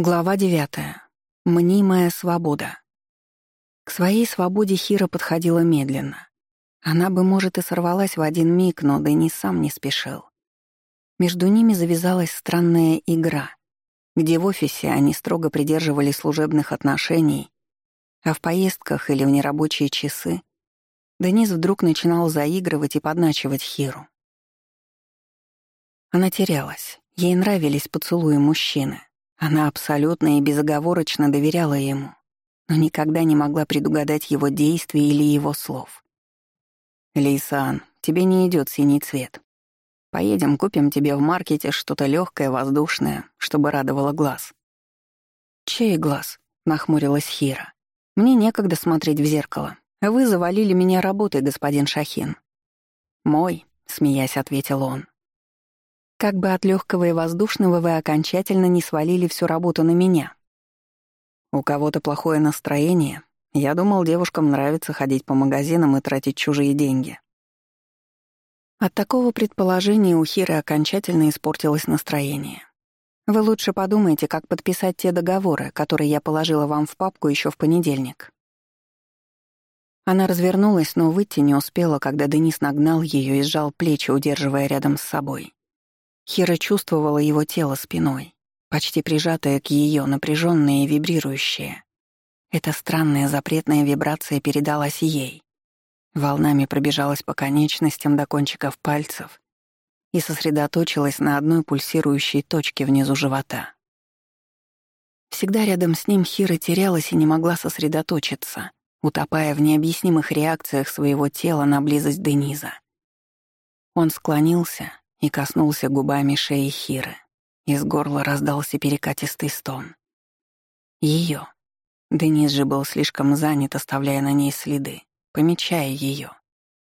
Глава девятая. Мнимая свобода. К своей свободе Хира подходила медленно. Она бы, может, и сорвалась в один миг, но Денис сам не спешил. Между ними завязалась странная игра, где в офисе они строго придерживали служебных отношений, а в поездках или в нерабочие часы Денис вдруг начинал заигрывать и подначивать Хиру. Она терялась. Ей нравились поцелуи мужчины. Она абсолютно и безоговорочно доверяла ему, но никогда не могла предугадать его действий или его слов. «Лейсан, тебе не идет синий цвет. Поедем, купим тебе в маркете что-то легкое, воздушное, чтобы радовало глаз». «Чей глаз?» — нахмурилась Хира. «Мне некогда смотреть в зеркало. Вы завалили меня работой, господин Шахин». «Мой», — смеясь ответил он. Как бы от легкого и воздушного вы окончательно не свалили всю работу на меня. У кого-то плохое настроение. Я думал, девушкам нравится ходить по магазинам и тратить чужие деньги. От такого предположения у Хиры окончательно испортилось настроение. Вы лучше подумайте, как подписать те договоры, которые я положила вам в папку еще в понедельник. Она развернулась, но выйти не успела, когда Денис нагнал ее и сжал плечи, удерживая рядом с собой. Хира чувствовала его тело спиной, почти прижатое к ее, напряженное и вибрирующее. Эта странная запретная вибрация передалась ей. Волнами пробежалась по конечностям до кончиков пальцев и сосредоточилась на одной пульсирующей точке внизу живота. Всегда рядом с ним Хира терялась и не могла сосредоточиться, утопая в необъяснимых реакциях своего тела на близость Дениза. Он склонился, и коснулся губами шеи Хиры. Из горла раздался перекатистый стон. Ее. Денис же был слишком занят, оставляя на ней следы, помечая ее,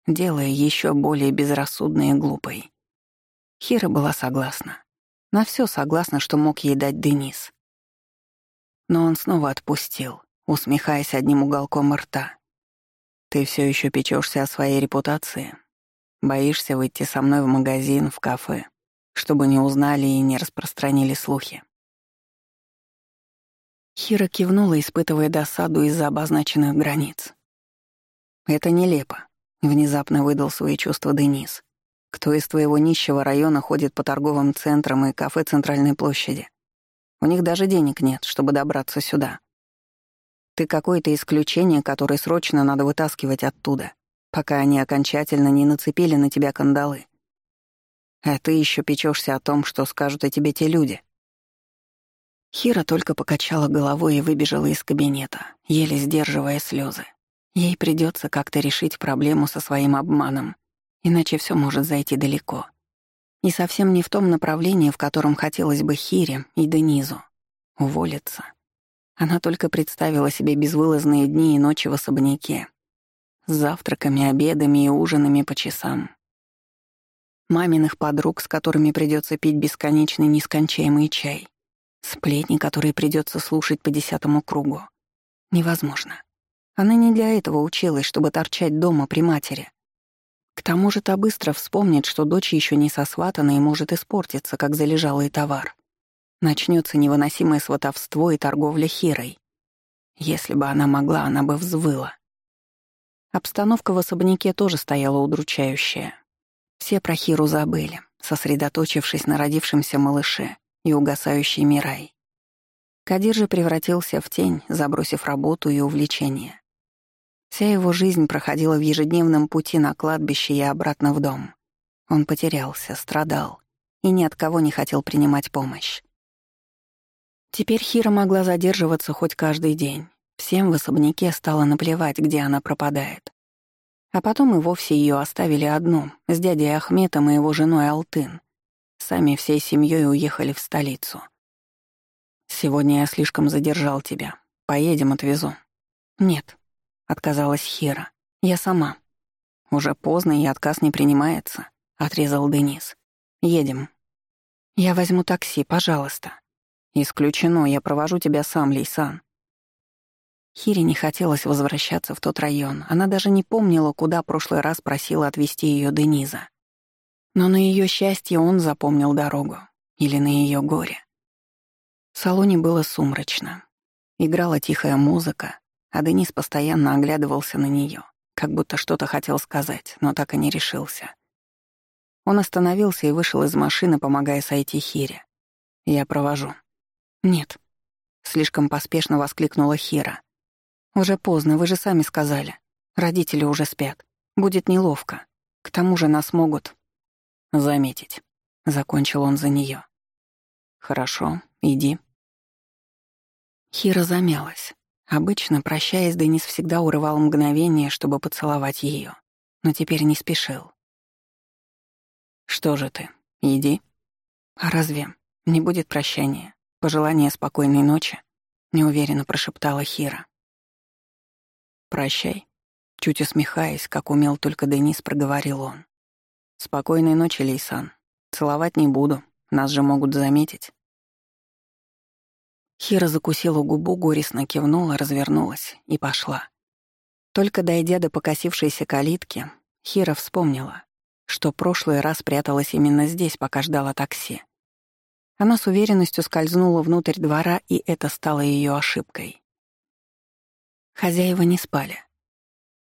делая еще более безрассудной и глупой. Хира была согласна. На все согласна, что мог ей дать Денис. Но он снова отпустил, усмехаясь одним уголком рта. «Ты все еще печешься о своей репутации?» Боишься выйти со мной в магазин, в кафе, чтобы не узнали и не распространили слухи?» Хира кивнула, испытывая досаду из-за обозначенных границ. «Это нелепо», — внезапно выдал свои чувства Денис. «Кто из твоего нищего района ходит по торговым центрам и кафе Центральной площади? У них даже денег нет, чтобы добраться сюда. Ты какое-то исключение, которое срочно надо вытаскивать оттуда пока они окончательно не нацепили на тебя кандалы. А ты еще печешься о том, что скажут о тебе те люди. Хира только покачала головой и выбежала из кабинета, еле сдерживая слезы. Ей придется как-то решить проблему со своим обманом, иначе все может зайти далеко. И совсем не в том направлении, в котором хотелось бы Хире и Денизу. Уволиться. Она только представила себе безвылазные дни и ночи в особняке, с завтраками, обедами и ужинами по часам. Маминых подруг, с которыми придется пить бесконечный нескончаемый чай. Сплетни, которые придется слушать по десятому кругу. Невозможно. Она не для этого училась, чтобы торчать дома при матери. К тому же та быстро вспомнит, что дочь еще не сосватана и может испортиться, как залежалый товар. Начнется невыносимое сватовство и торговля хирой. Если бы она могла, она бы взвыла. Обстановка в особняке тоже стояла удручающая. Все про Хиру забыли, сосредоточившись на родившемся малыше и угасающей Мирай. Кадир же превратился в тень, забросив работу и увлечения. Вся его жизнь проходила в ежедневном пути на кладбище и обратно в дом. Он потерялся, страдал и ни от кого не хотел принимать помощь. Теперь Хира могла задерживаться хоть каждый день, Всем в особняке стало наплевать, где она пропадает. А потом и вовсе ее оставили одну, с дядей Ахметом и его женой Алтын. Сами всей семьей уехали в столицу. «Сегодня я слишком задержал тебя. Поедем, отвезу». «Нет», — отказалась Хира. «Я сама». «Уже поздно, и отказ не принимается», — отрезал Денис. «Едем». «Я возьму такси, пожалуйста». «Исключено, я провожу тебя сам, Лейсан», Хире не хотелось возвращаться в тот район. Она даже не помнила, куда прошлый раз просила отвезти ее Дениза. Но на ее счастье он запомнил дорогу. Или на ее горе. салоне было сумрачно. Играла тихая музыка, а Денис постоянно оглядывался на нее, как будто что-то хотел сказать, но так и не решился. Он остановился и вышел из машины, помогая сойти Хире. «Я провожу». «Нет», — слишком поспешно воскликнула Хира. «Уже поздно, вы же сами сказали. Родители уже спят. Будет неловко. К тому же нас могут...» «Заметить», — закончил он за нее. «Хорошо, иди». Хира замялась. Обычно, прощаясь, Денис всегда урывал мгновение, чтобы поцеловать ее, но теперь не спешил. «Что же ты? Иди». «А разве не будет прощания? Пожелания спокойной ночи?» — неуверенно прошептала Хира. «Прощай», — чуть усмехаясь, как умел только Денис, проговорил он. «Спокойной ночи, Лейсан. Целовать не буду, нас же могут заметить». Хира закусила губу, горестно кивнула, развернулась и пошла. Только дойдя до покосившейся калитки, Хира вспомнила, что прошлый раз пряталась именно здесь, пока ждала такси. Она с уверенностью скользнула внутрь двора, и это стало ее ошибкой. Хозяева не спали.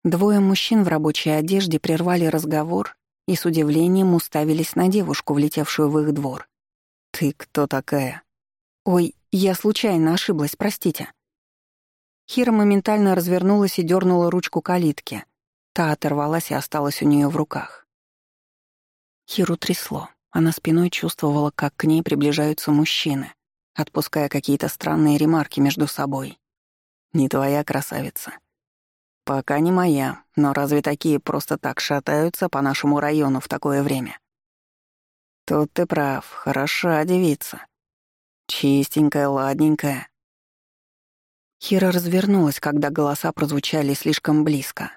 Двое мужчин в рабочей одежде прервали разговор и с удивлением уставились на девушку, влетевшую в их двор. «Ты кто такая?» «Ой, я случайно ошиблась, простите». Хира моментально развернулась и дернула ручку калитки. Та оторвалась и осталась у нее в руках. Хиру трясло. Она спиной чувствовала, как к ней приближаются мужчины, отпуская какие-то странные ремарки между собой. «Не твоя красавица». «Пока не моя, но разве такие просто так шатаются по нашему району в такое время?» «Тут ты прав, хороша девица. Чистенькая, ладненькая. Хира развернулась, когда голоса прозвучали слишком близко.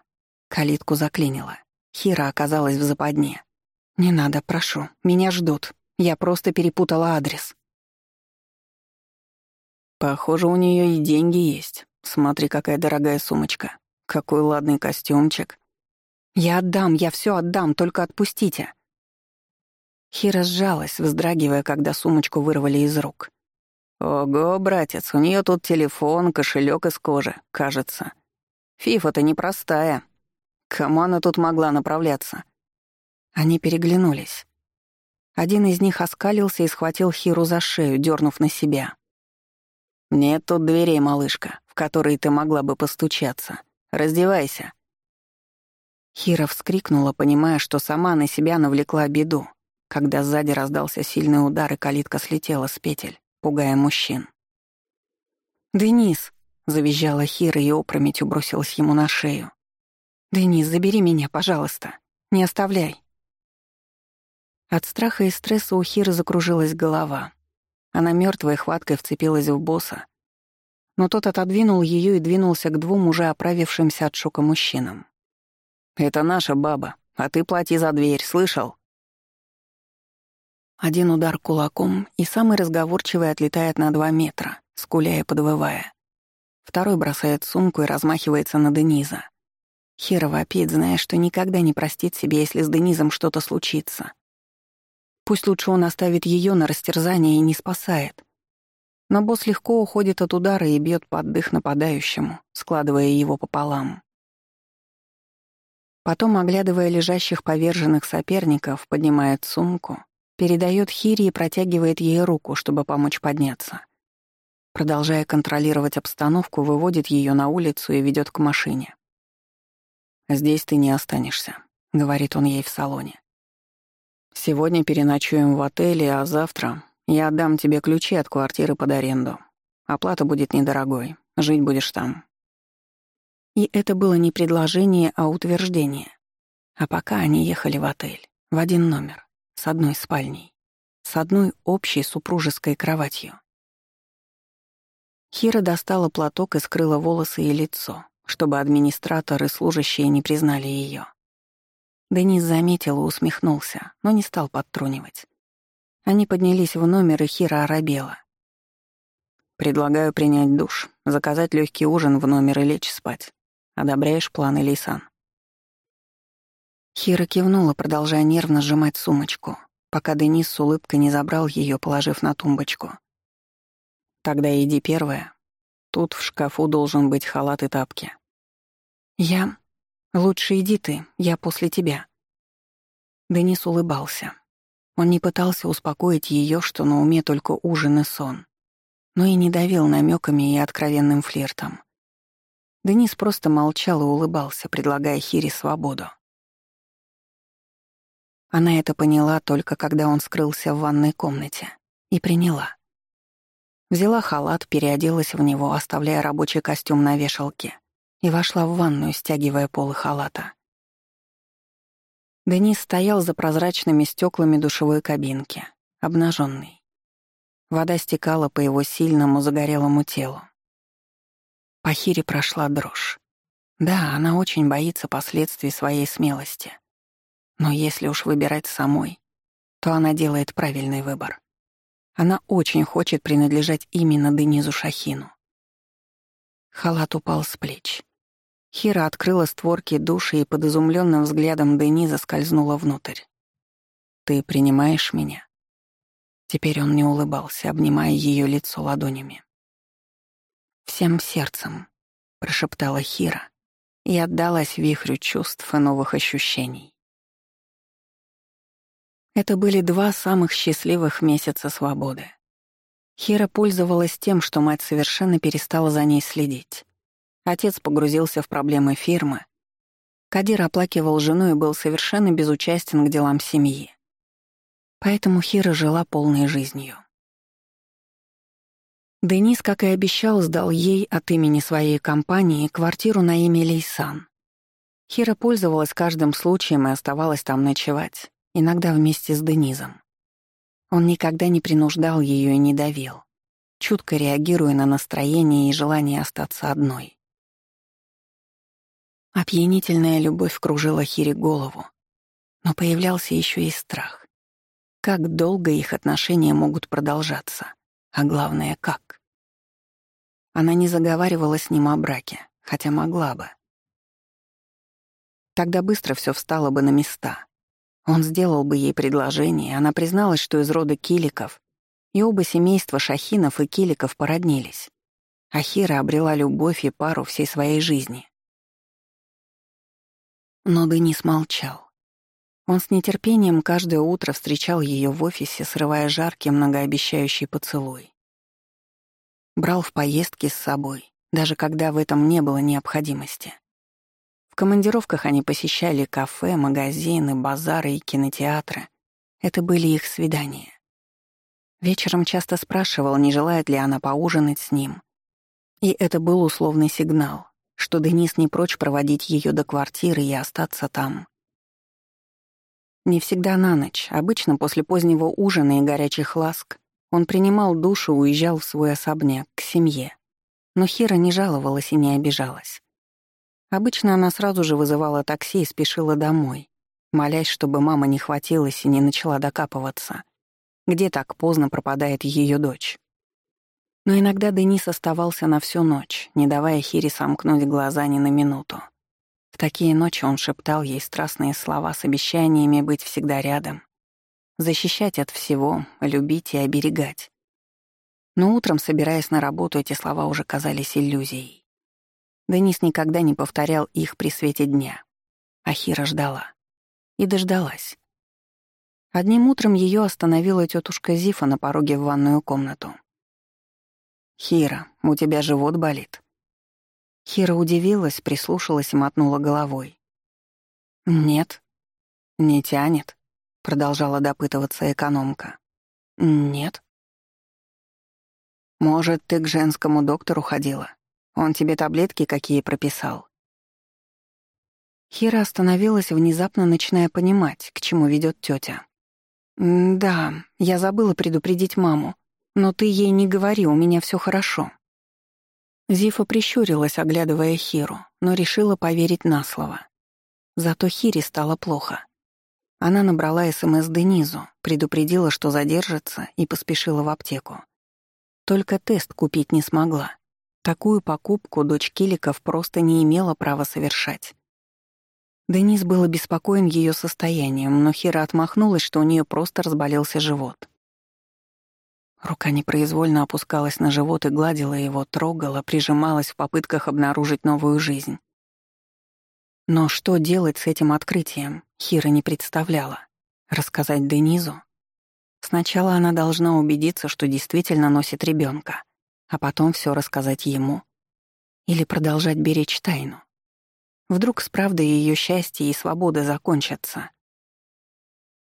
Калитку заклинило. Хира оказалась в западне. «Не надо, прошу. Меня ждут. Я просто перепутала адрес». Похоже, у нее и деньги есть. Смотри, какая дорогая сумочка. Какой ладный костюмчик. Я отдам, я все отдам, только отпустите. Хира сжалась, вздрагивая, когда сумочку вырвали из рук. Ого, братец, у нее тут телефон, кошелек из кожи, кажется. Фифа-то непростая. Кому она тут могла направляться? Они переглянулись. Один из них оскалился и схватил Хиру за шею, дернув на себя. «Нет тут дверей, малышка, в которые ты могла бы постучаться. Раздевайся». Хира вскрикнула, понимая, что сама на себя навлекла беду, когда сзади раздался сильный удар, и калитка слетела с петель пугая мужчин. «Денис!» — завизжала Хира и опрометью бросилась ему на шею. «Денис, забери меня, пожалуйста. Не оставляй». От страха и стресса у Хиры закружилась голова. Она мертвой хваткой вцепилась в босса, но тот отодвинул ее и двинулся к двум уже оправившимся от шока мужчинам. «Это наша баба, а ты плати за дверь, слышал?» Один удар кулаком, и самый разговорчивый отлетает на два метра, скуляя подвывая. Второй бросает сумку и размахивается на Дениза. Хера вопит, зная, что никогда не простит себе, если с Денизом что-то случится. Пусть лучше он оставит ее на растерзание и не спасает. Но босс легко уходит от удара и бьет под дых нападающему, складывая его пополам. Потом, оглядывая лежащих поверженных соперников, поднимает сумку Передает Хири и протягивает ей руку, чтобы помочь подняться. Продолжая контролировать обстановку, выводит ее на улицу и ведет к машине. «Здесь ты не останешься», — говорит он ей в салоне. «Сегодня переночуем в отеле, а завтра я отдам тебе ключи от квартиры под аренду. Оплата будет недорогой, жить будешь там». И это было не предложение, а утверждение. А пока они ехали в отель, в один номер с одной спальней, с одной общей супружеской кроватью. Хира достала платок и скрыла волосы и лицо, чтобы администратор и служащие не признали ее. Денис заметил и усмехнулся, но не стал подтрунивать. Они поднялись в номер, и Хира оробела. «Предлагаю принять душ, заказать легкий ужин в номер и лечь спать. Одобряешь планы Лейсан?» Хира кивнула, продолжая нервно сжимать сумочку, пока Денис с улыбкой не забрал ее, положив на тумбочку. Тогда иди первая. Тут в шкафу должен быть халат и тапки. Я? Лучше иди ты, я после тебя. Денис улыбался. Он не пытался успокоить ее, что на уме только ужин и сон, но и не давил намеками и откровенным флиртом. Денис просто молчал и улыбался, предлагая Хире свободу. Она это поняла только когда он скрылся в ванной комнате. И приняла. Взяла халат, переоделась в него, оставляя рабочий костюм на вешалке, и вошла в ванную, стягивая полы халата. Денис стоял за прозрачными стеклами душевой кабинки, обнаженный. Вода стекала по его сильному загорелому телу. По Хире прошла дрожь. Да, она очень боится последствий своей смелости. Но если уж выбирать самой, то она делает правильный выбор. Она очень хочет принадлежать именно Денизу Шахину. Халат упал с плеч. Хира открыла створки души и под изумленным взглядом Дениза скользнула внутрь. «Ты принимаешь меня?» Теперь он не улыбался, обнимая ее лицо ладонями. «Всем сердцем», — прошептала Хира и отдалась вихрю чувств и новых ощущений. Это были два самых счастливых месяца свободы. Хира пользовалась тем, что мать совершенно перестала за ней следить. Отец погрузился в проблемы фирмы. Кадир оплакивал жену и был совершенно безучастен к делам семьи. Поэтому Хира жила полной жизнью. Денис, как и обещал, сдал ей от имени своей компании квартиру на имя Лейсан. Хира пользовалась каждым случаем и оставалась там ночевать иногда вместе с Денизом. Он никогда не принуждал ее и не давил, чутко реагируя на настроение и желание остаться одной. Опьянительная любовь кружила Хире голову, но появлялся еще и страх. Как долго их отношения могут продолжаться, а главное, как. Она не заговаривала с ним о браке, хотя могла бы. Тогда быстро все встало бы на места. Он сделал бы ей предложение, она призналась, что из рода Киликов, и оба семейства Шахинов и Киликов породнились. Ахира обрела любовь и пару всей своей жизни. Но Денис молчал. Он с нетерпением каждое утро встречал ее в офисе, срывая жаркий многообещающий поцелуй. Брал в поездки с собой, даже когда в этом не было необходимости. В командировках они посещали кафе, магазины, базары и кинотеатры. Это были их свидания. Вечером часто спрашивал, не желает ли она поужинать с ним. И это был условный сигнал, что Денис не прочь проводить ее до квартиры и остаться там. Не всегда на ночь, обычно после позднего ужина и горячих ласк он принимал душ и уезжал в свой особняк, к семье. Но Хира не жаловалась и не обижалась. Обычно она сразу же вызывала такси и спешила домой, молясь, чтобы мама не хватилась и не начала докапываться. Где так поздно пропадает ее дочь? Но иногда Денис оставался на всю ночь, не давая Хире сомкнуть глаза ни на минуту. В такие ночи он шептал ей страстные слова с обещаниями быть всегда рядом, защищать от всего, любить и оберегать. Но утром, собираясь на работу, эти слова уже казались иллюзией. Денис никогда не повторял их при свете дня. Ахира ждала. И дождалась. Одним утром ее остановила тетушка Зифа на пороге в ванную комнату. «Хира, у тебя живот болит?» Хира удивилась, прислушалась и мотнула головой. «Нет». «Не тянет?» — продолжала допытываться экономка. «Нет». «Может, ты к женскому доктору ходила?» Он тебе таблетки какие прописал?» Хира остановилась, внезапно начиная понимать, к чему ведет тетя. «Да, я забыла предупредить маму. Но ты ей не говори, у меня все хорошо». Зифа прищурилась, оглядывая Хиру, но решила поверить на слово. Зато Хире стало плохо. Она набрала СМС Денизу, предупредила, что задержится, и поспешила в аптеку. Только тест купить не смогла. Такую покупку дочь Киликов просто не имела права совершать. Денис был обеспокоен ее состоянием, но Хира отмахнулась, что у нее просто разболелся живот. Рука непроизвольно опускалась на живот и гладила его, трогала, прижималась в попытках обнаружить новую жизнь. Но что делать с этим открытием, Хира не представляла. Рассказать Денизу? Сначала она должна убедиться, что действительно носит ребенка, а потом все рассказать ему. Или продолжать беречь тайну. Вдруг с правдой ее счастье и свобода закончатся.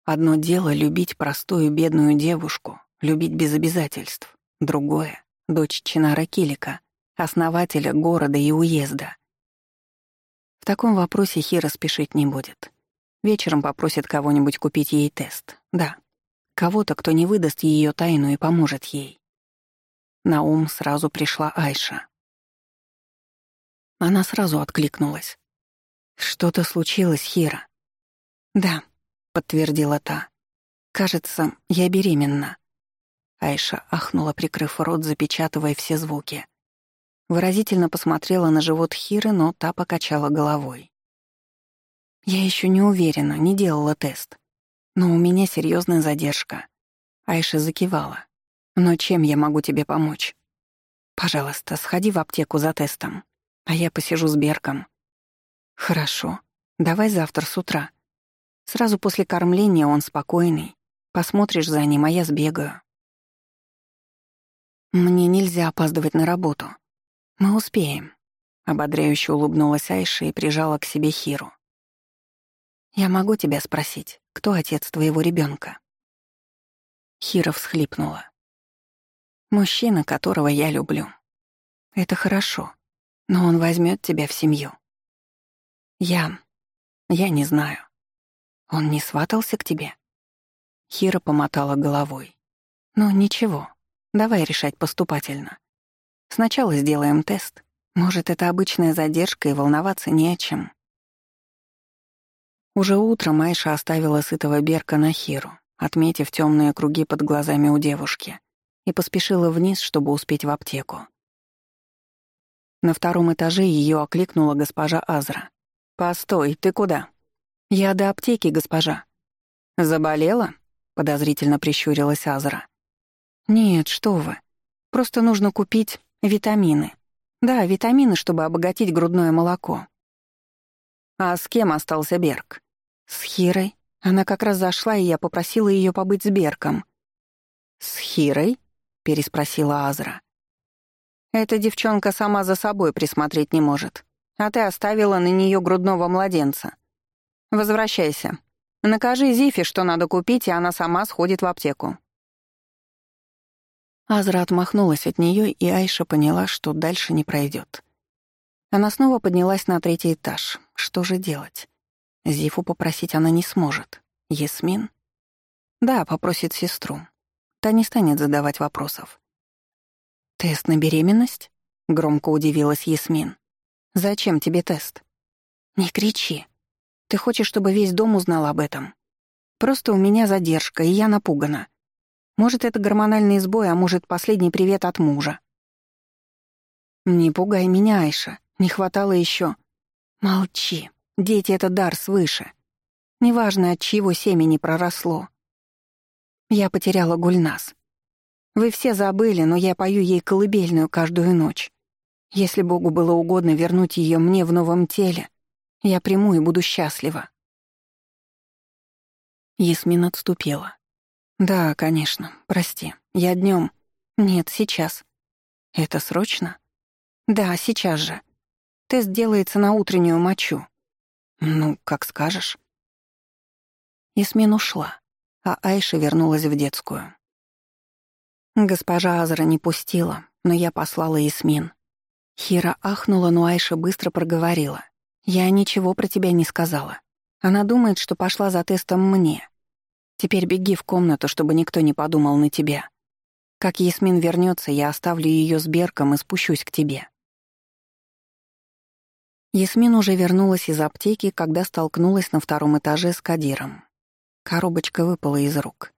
Одно дело — любить простую бедную девушку, любить без обязательств. Другое — дочь Чинара Килика, основателя города и уезда. В таком вопросе Хира спешить не будет. Вечером попросит кого-нибудь купить ей тест. Да, кого-то, кто не выдаст ее тайну и поможет ей. На ум сразу пришла Айша. Она сразу откликнулась. «Что-то случилось, Хира?» «Да», — подтвердила та. «Кажется, я беременна». Айша ахнула, прикрыв рот, запечатывая все звуки. Выразительно посмотрела на живот Хиры, но та покачала головой. «Я еще не уверена, не делала тест. Но у меня серьезная задержка». Айша закивала. «Но чем я могу тебе помочь?» «Пожалуйста, сходи в аптеку за тестом, а я посижу с Берком». «Хорошо. Давай завтра с утра. Сразу после кормления он спокойный. Посмотришь за ним, а я сбегаю». «Мне нельзя опаздывать на работу. Мы успеем», — ободряюще улыбнулась Айша и прижала к себе Хиру. «Я могу тебя спросить, кто отец твоего ребенка? Хира всхлипнула. «Мужчина, которого я люблю. Это хорошо, но он возьмет тебя в семью. Я... я не знаю. Он не сватался к тебе?» Хира помотала головой. «Ну, ничего, Давай решать поступательно. Сначала сделаем тест. Может, это обычная задержка и волноваться не о чем. Уже утром Майша оставила сытого Берка на Хиру, отметив темные круги под глазами у девушки, и поспешила вниз, чтобы успеть в аптеку. На втором этаже ее окликнула госпожа Азра. «Постой, ты куда?» «Я до аптеки, госпожа». «Заболела?» — подозрительно прищурилась Азра. «Нет, что вы. Просто нужно купить витамины. Да, витамины, чтобы обогатить грудное молоко». «А с кем остался Берг?» «С Хирой. Она как раз зашла, и я попросила ее побыть с Берком». «С Хирой?» — переспросила Азра. «Эта девчонка сама за собой присмотреть не может, а ты оставила на нее грудного младенца. Возвращайся. Накажи Зифе, что надо купить, и она сама сходит в аптеку. Азра отмахнулась от нее, и Айша поняла, что дальше не пройдет. Она снова поднялась на третий этаж. Что же делать? Зифу попросить она не сможет. Ясмин? Да, попросит сестру. Та не станет задавать вопросов. «Тест на беременность?» — громко удивилась Ясмин. «Зачем тебе тест?» «Не кричи. Ты хочешь, чтобы весь дом узнал об этом? Просто у меня задержка, и я напугана. Может, это гормональный сбой, а может, последний привет от мужа. Не пугай меня, Айша. Не хватало еще. Молчи. Дети — это дар свыше. Неважно, от чьего семени проросло. Я потеряла Гульнас. Вы все забыли, но я пою ей колыбельную каждую ночь. Если Богу было угодно вернуть ее мне в новом теле, я приму и буду счастлива. Ясмин отступила. «Да, конечно. Прости. Я днем. Нет, сейчас. Это срочно? Да, сейчас же. Тест делается на утреннюю мочу. Ну, как скажешь. Исмин ушла, а Айша вернулась в детскую. Госпожа Азра не пустила, но я послала Исмин. Хира ахнула, но Айша быстро проговорила. «Я ничего про тебя не сказала. Она думает, что пошла за тестом мне. Теперь беги в комнату, чтобы никто не подумал на тебя. Как Ясмин вернется, я оставлю ее с Берком и спущусь к тебе». Ясмин уже вернулась из аптеки, когда столкнулась на втором этаже с Кадиром. Коробочка выпала из рук.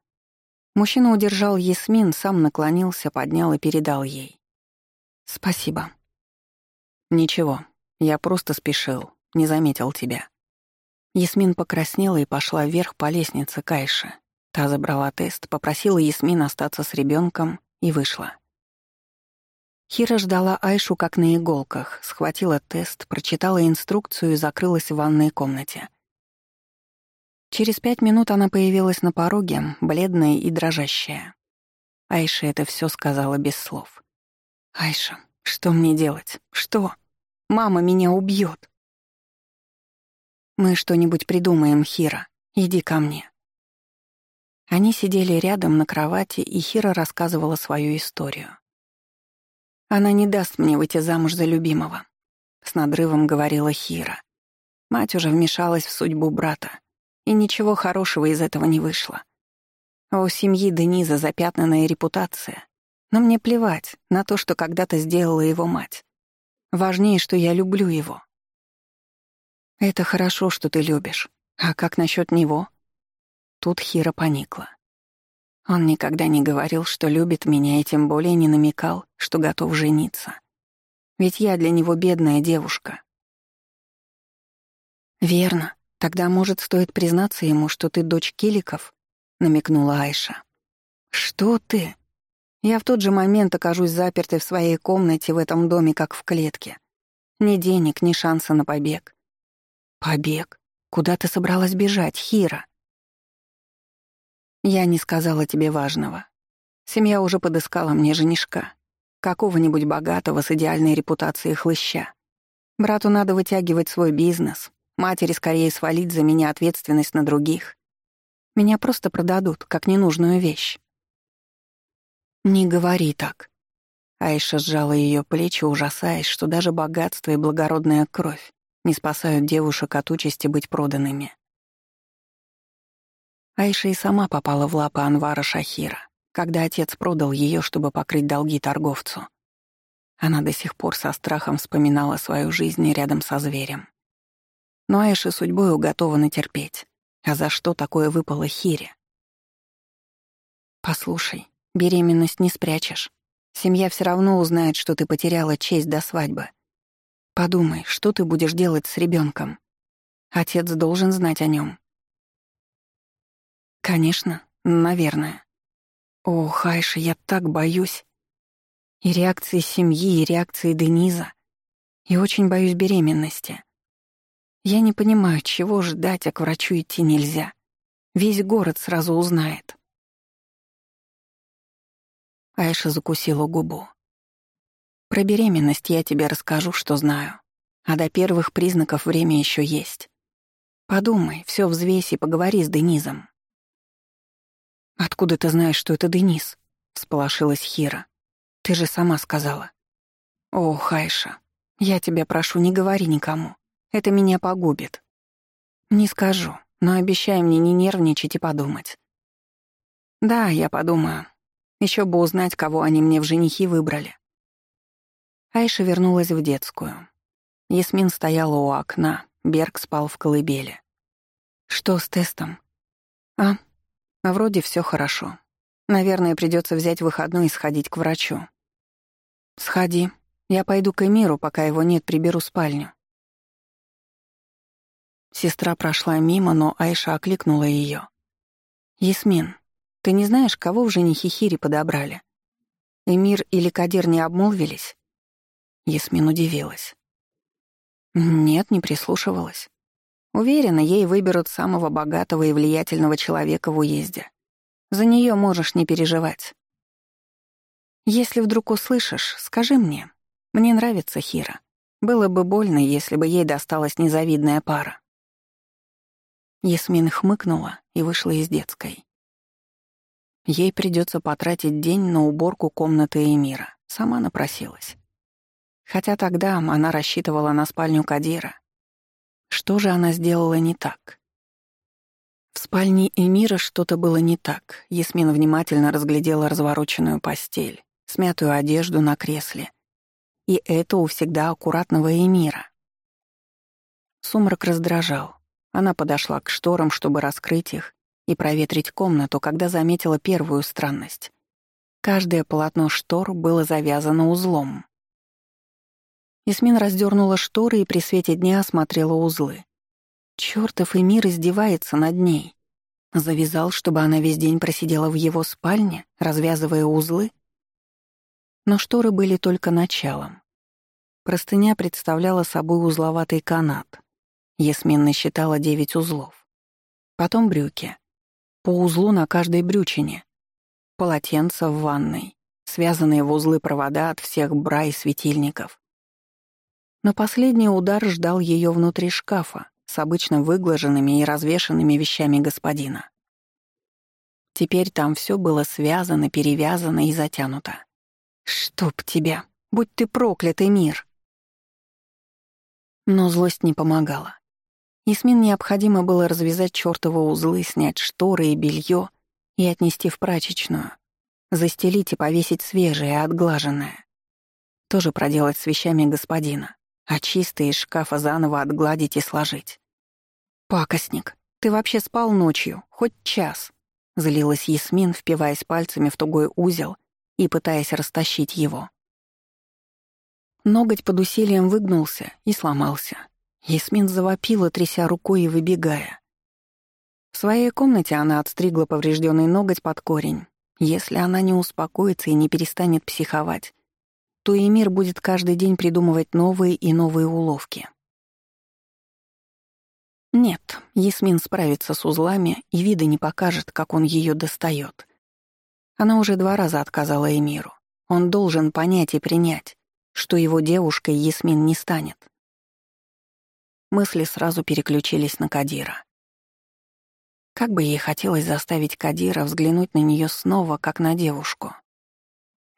Мужчина удержал Ясмин, сам наклонился, поднял и передал ей. «Спасибо». «Ничего, я просто спешил, не заметил тебя». Ясмин покраснела и пошла вверх по лестнице к Айше. Та забрала тест, попросила Ясмин остаться с ребенком и вышла. Хира ждала Айшу как на иголках, схватила тест, прочитала инструкцию и закрылась в ванной комнате. Через пять минут она появилась на пороге, бледная и дрожащая. Айша это все сказала без слов. «Айша, что мне делать? Что? Мама меня убьет. «Мы что-нибудь придумаем, Хира. Иди ко мне». Они сидели рядом на кровати, и Хира рассказывала свою историю. «Она не даст мне выйти замуж за любимого», — с надрывом говорила Хира. Мать уже вмешалась в судьбу брата, и ничего хорошего из этого не вышло. А у семьи Дениза запятнанная репутация. Но мне плевать на то, что когда-то сделала его мать. Важнее, что я люблю его. Это хорошо, что ты любишь. А как насчет него? Тут Хира поникла. Он никогда не говорил, что любит меня, и тем более не намекал, что готов жениться. Ведь я для него бедная девушка. «Верно. Тогда, может, стоит признаться ему, что ты дочь Киликов?» — намекнула Айша. «Что ты? Я в тот же момент окажусь запертой в своей комнате в этом доме, как в клетке. Ни денег, ни шанса на побег». «Побег? Куда ты собралась бежать, Хира?» Я не сказала тебе важного. Семья уже подыскала мне женишка. Какого-нибудь богатого с идеальной репутацией хлыща. Брату надо вытягивать свой бизнес. Матери скорее свалить за меня ответственность на других. Меня просто продадут, как ненужную вещь. «Не говори так». Айша сжала ее плечи, ужасаясь, что даже богатство и благородная кровь не спасают девушек от участи быть проданными. Айша и сама попала в лапы Анвара Шахира, когда отец продал ее, чтобы покрыть долги торговцу. Она до сих пор со страхом вспоминала свою жизнь рядом со зверем. Но Айша судьбой уготована терпеть. А за что такое выпало Хире? «Послушай, беременность не спрячешь. Семья все равно узнает, что ты потеряла честь до свадьбы. Подумай, что ты будешь делать с ребенком? Отец должен знать о нем. Конечно, наверное. О, Хайша, я так боюсь. И реакции семьи, и реакции Дениза. И очень боюсь беременности. Я не понимаю, чего ждать, а к врачу идти нельзя. Весь город сразу узнает. Айша закусила губу. Про беременность я тебе расскажу, что знаю. А до первых признаков время еще есть. Подумай, все взвесь и поговори с Денизом. «Откуда ты знаешь, что это Денис?» — всполошилась Хира. «Ты же сама сказала». «О, Хайша, я тебя прошу, не говори никому. Это меня погубит». «Не скажу, но обещай мне не нервничать и подумать». «Да, я подумаю. Еще бы узнать, кого они мне в женихи выбрали». Айша вернулась в детскую. Ясмин стояла у окна, Берг спал в колыбели. «Что с тестом?» «А, а вроде все хорошо. Наверное, придется взять выходной и сходить к врачу. Сходи. Я пойду к Эмиру, пока его нет, приберу спальню. Сестра прошла мимо, но Айша окликнула ее. «Ясмин, ты не знаешь, кого в женихи Хири подобрали? Эмир или Кадир не обмолвились?» Ясмин удивилась. «Нет, не прислушивалась. Уверена, ей выберут самого богатого и влиятельного человека в уезде. За нее можешь не переживать. Если вдруг услышишь, скажи мне. Мне нравится Хира. Было бы больно, если бы ей досталась незавидная пара. Ясмин хмыкнула и вышла из детской. Ей придется потратить день на уборку комнаты Эмира. Сама напросилась. Хотя тогда она рассчитывала на спальню Кадира, что же она сделала не так? В спальне Эмира что-то было не так. Ясмин внимательно разглядела развороченную постель, смятую одежду на кресле. И это у всегда аккуратного Эмира. Сумрак раздражал. Она подошла к шторам, чтобы раскрыть их и проветрить комнату, когда заметила первую странность. Каждое полотно штор было завязано узлом. Ясмин раздернула шторы и при свете дня осмотрела узлы. Чёртов Эмир издевается над ней. Завязал, чтобы она весь день просидела в его спальне, развязывая узлы. Но шторы были только началом. Простыня представляла собой узловатый канат. Ясмин насчитала девять узлов. Потом брюки. По узлу на каждой брючине. Полотенца в ванной, связанные в узлы провода от всех бра и светильников. Но последний удар ждал ее внутри шкафа с обычно выглаженными и развешанными вещами господина. Теперь там все было связано, перевязано и затянуто. «Чтоб тебя! Будь ты проклятый мир!» Но злость не помогала. Ясмин необходимо было развязать чёртовы узлы, снять шторы и белье и отнести в прачечную. Застелить и повесить свежее, отглаженное. Тоже проделать с вещами господина, а чистые из шкафа заново отгладить и сложить. «Пакостник, ты вообще спал ночью? Хоть час?» Злилась Ясмин, впиваясь пальцами в тугой узел и пытаясь растащить его. Ноготь под усилием выгнулся и сломался. Ясмин завопила, тряся рукой и выбегая. В своей комнате она отстригла поврежденный ноготь под корень. Если она не успокоится и не перестанет психовать, то и мир будет каждый день придумывать новые и новые уловки. Нет, Ясмин справится с узлами и вида не покажет, как он ее достает. Она уже два раза отказала Эмиру. Он должен понять и принять, что его девушкой Ясмин не станет. Мысли сразу переключились на Кадира. Как бы ей хотелось заставить Кадира взглянуть на нее снова, как на девушку.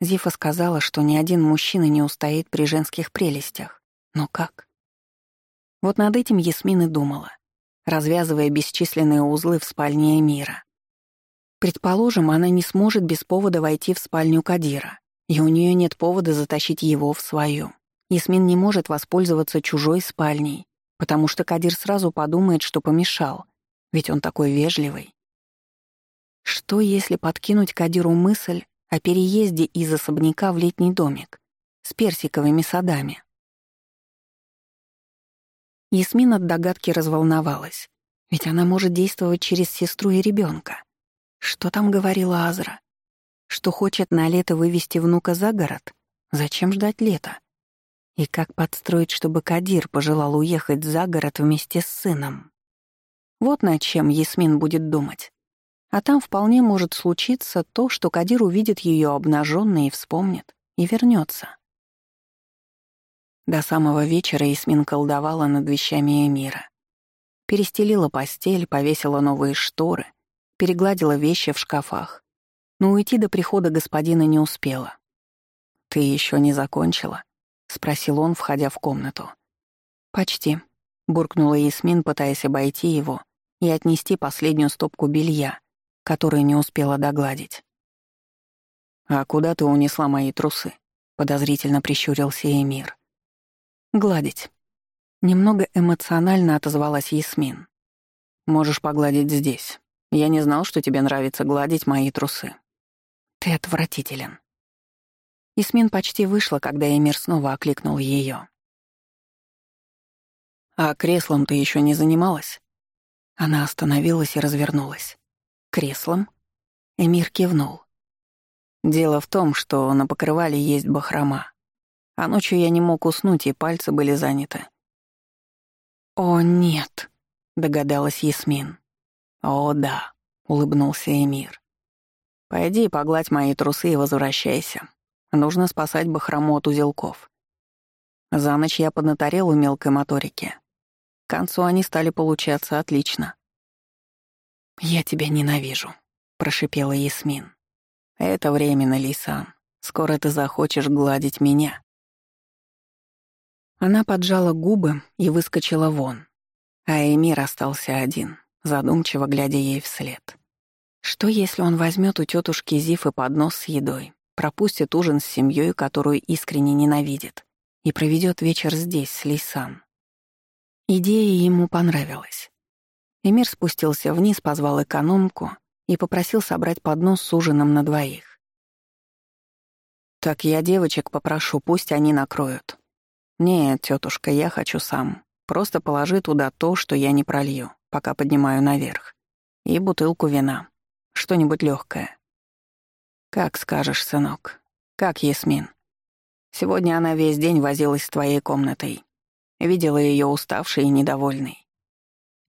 Зифа сказала, что ни один мужчина не устоит при женских прелестях. Но как? Вот над этим Ясмин и думала развязывая бесчисленные узлы в спальне Эмира. Предположим, она не сможет без повода войти в спальню Кадира, и у нее нет повода затащить его в свою. Ясмин не может воспользоваться чужой спальней, потому что Кадир сразу подумает, что помешал, ведь он такой вежливый. Что, если подкинуть Кадиру мысль о переезде из особняка в летний домик с персиковыми садами? Ясмин от догадки разволновалась, ведь она может действовать через сестру и ребенка. Что там говорила Азра? Что хочет на лето вывести внука за город? Зачем ждать лета? И как подстроить, чтобы Кадир пожелал уехать за город вместе с сыном? Вот над чем Ясмин будет думать. А там вполне может случиться то, что Кадир увидит ее обнаженной и вспомнит, и вернется. До самого вечера Ясмин колдовала над вещами Эмира. Перестелила постель, повесила новые шторы, перегладила вещи в шкафах. Но уйти до прихода господина не успела. «Ты еще не закончила?» — спросил он, входя в комнату. «Почти», — буркнула Ясмин, пытаясь обойти его и отнести последнюю стопку белья, которую не успела догладить. «А куда ты унесла мои трусы?» — подозрительно прищурился Эмир. Гладить. Немного эмоционально отозвалась Ясмин. Можешь погладить здесь. Я не знал, что тебе нравится гладить мои трусы. Ты отвратителен. Ясмин почти вышла, когда Эмир снова окликнул ее. «А креслом ты еще не занималась?» Она остановилась и развернулась. «Креслом?» Эмир кивнул. «Дело в том, что на покрывале есть бахрома. А ночью я не мог уснуть, и пальцы были заняты. «О, нет», — догадалась Ясмин. «О, да», — улыбнулся Эмир. «Пойди погладь мои трусы и возвращайся. Нужно спасать бахрому от узелков». За ночь я поднаторел у мелкой моторики. К концу они стали получаться отлично. «Я тебя ненавижу», — прошипела Ясмин. «Это временно, Лисан. Скоро ты захочешь гладить меня». Она поджала губы и выскочила вон. А Эмир остался один, задумчиво глядя ей вслед. Что, если он возьмет у тетушки Зифы поднос с едой, пропустит ужин с семьей, которую искренне ненавидит, и проведет вечер здесь, с Лейсан? Идея ему понравилась. Эмир спустился вниз, позвал экономку и попросил собрать поднос с ужином на двоих. «Так я девочек попрошу, пусть они накроют», «Нет, тетушка, я хочу сам. Просто положи туда то, что я не пролью, пока поднимаю наверх. И бутылку вина. Что-нибудь легкое. «Как скажешь, сынок. «Как Ясмин?» «Сегодня она весь день возилась с твоей комнатой. Видела ее уставшей и недовольной.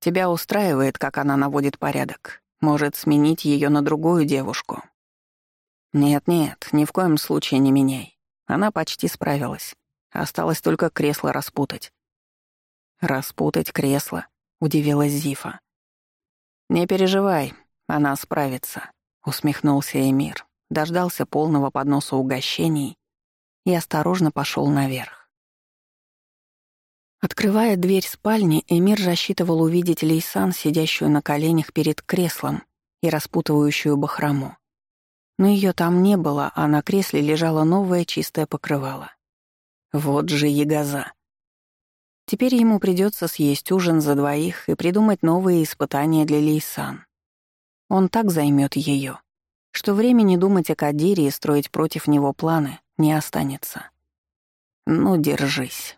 Тебя устраивает, как она наводит порядок. Может, сменить ее на другую девушку?» «Нет-нет, ни в коем случае не меняй. Она почти справилась. Осталось только кресло распутать». «Распутать кресло?» — удивилась Зифа. «Не переживай, она справится», — усмехнулся Эмир, дождался полного подноса угощений и осторожно пошел наверх. Открывая дверь спальни, Эмир рассчитывал увидеть Лейсан, сидящую на коленях перед креслом и распутывающую бахрому. Но ее там не было, а на кресле лежало новое чистое покрывало. Вот же ягоза. Теперь ему придется съесть ужин за двоих и придумать новые испытания для Лейсан. Он так займет ее, что времени думать о Кадире и строить против него планы не останется. Ну, держись.